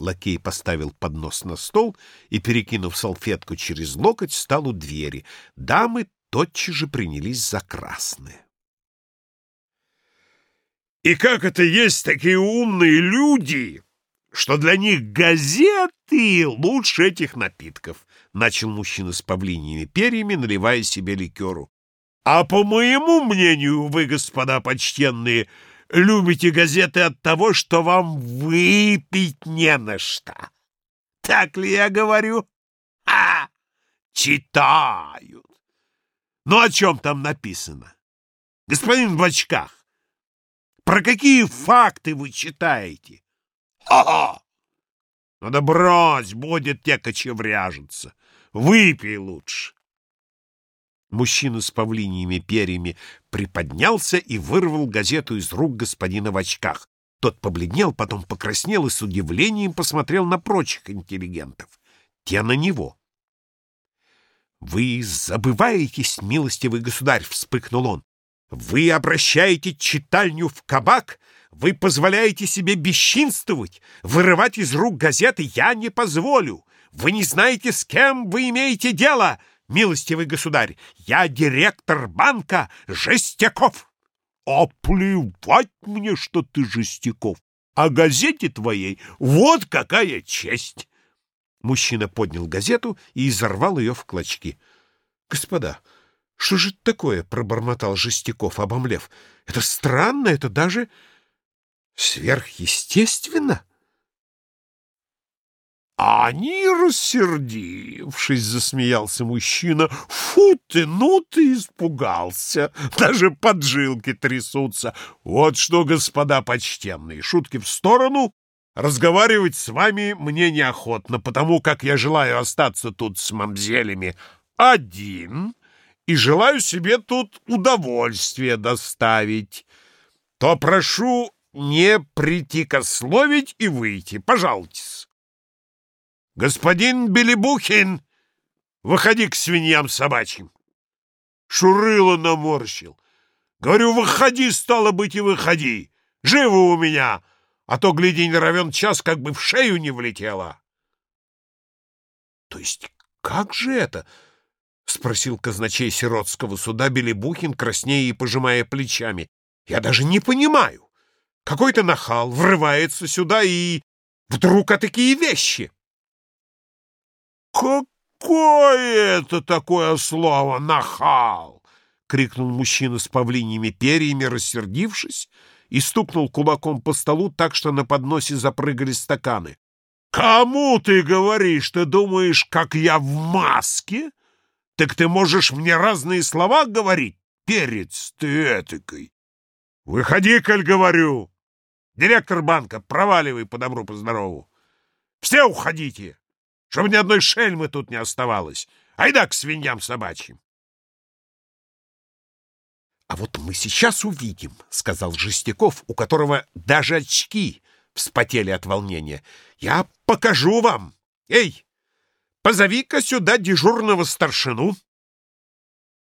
Лакей поставил поднос на стол и, перекинув салфетку через локоть, стал у двери. Дамы тотчас же принялись за красное. И как это есть такие умные люди, что для них газеты лучше этих напитков, начал мужчина с павлиньими перьями, наливая себе ликеру. А по моему мнению, вы, господа почтенные, любите газеты от того, что вам выпить не на что. Так ли я говорю? А, читают. Ну, о чем там написано? Господин в очках, про какие факты вы читаете? Ага! Ну да брось, будет те кочевряжиться. Выпей лучше. Мужчина с павлиньими перьями приподнялся и вырвал газету из рук господина в очках. Тот побледнел, потом покраснел и с удивлением посмотрел на прочих интеллигентов. Те на него. «Вы забываетесь, милостивый государь!» — вспыхнул он. «Вы обращаете читальню в кабак? Вы позволяете себе бесчинствовать? Вырывать из рук газеты я не позволю! Вы не знаете, с кем вы имеете дело!» Милостивый государь, я директор банка Жестяков. А мне, что ты Жестяков. А газете твоей вот какая честь. Мужчина поднял газету и изорвал ее в клочки. Господа, что же это такое? пробормотал Жестяков, обомлев. Это странно, это даже сверхъестественно. А они, рассердившись, засмеялся мужчина. Фу ты, ну ты испугался. Даже поджилки трясутся. Вот что, господа почтенные, шутки в сторону. Разговаривать с вами мне неохотно, потому как я желаю остаться тут с мамзелями один и желаю себе тут удовольствие доставить. То прошу не притикословить и выйти. Пожалуйтесь. «Господин Белебухин, выходи к свиньям собачьим!» Шурыло наморщил. «Говорю, выходи, стало быть, и выходи! Живо у меня, а то, гляди, не равен час, как бы в шею не влетела!» «То есть как же это?» — спросил казначей сиротского суда Белебухин, краснея и пожимая плечами. «Я даже не понимаю. Какой-то нахал врывается сюда и... Вдруг а такие вещи!» «Какое это такое слово, нахал!» — крикнул мужчина с павлиньими перьями, рассердившись, и стукнул кулаком по столу так, что на подносе запрыгали стаканы. «Кому ты говоришь? Ты думаешь, как я в маске? Так ты можешь мне разные слова говорить? Перец ты этакой! Выходи, коль говорю! Директор банка, проваливай по добру, по здорову! Все уходите!» Чтобы ни одной шельмы тут не оставалось. Айда к свиньям собачьим. — А вот мы сейчас увидим, — сказал Жестяков, у которого даже очки вспотели от волнения. — Я покажу вам. Эй, позови-ка сюда дежурного старшину. —